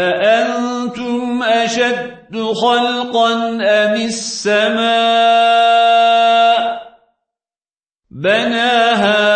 أأنتم أشد خلقا أم السماء بناها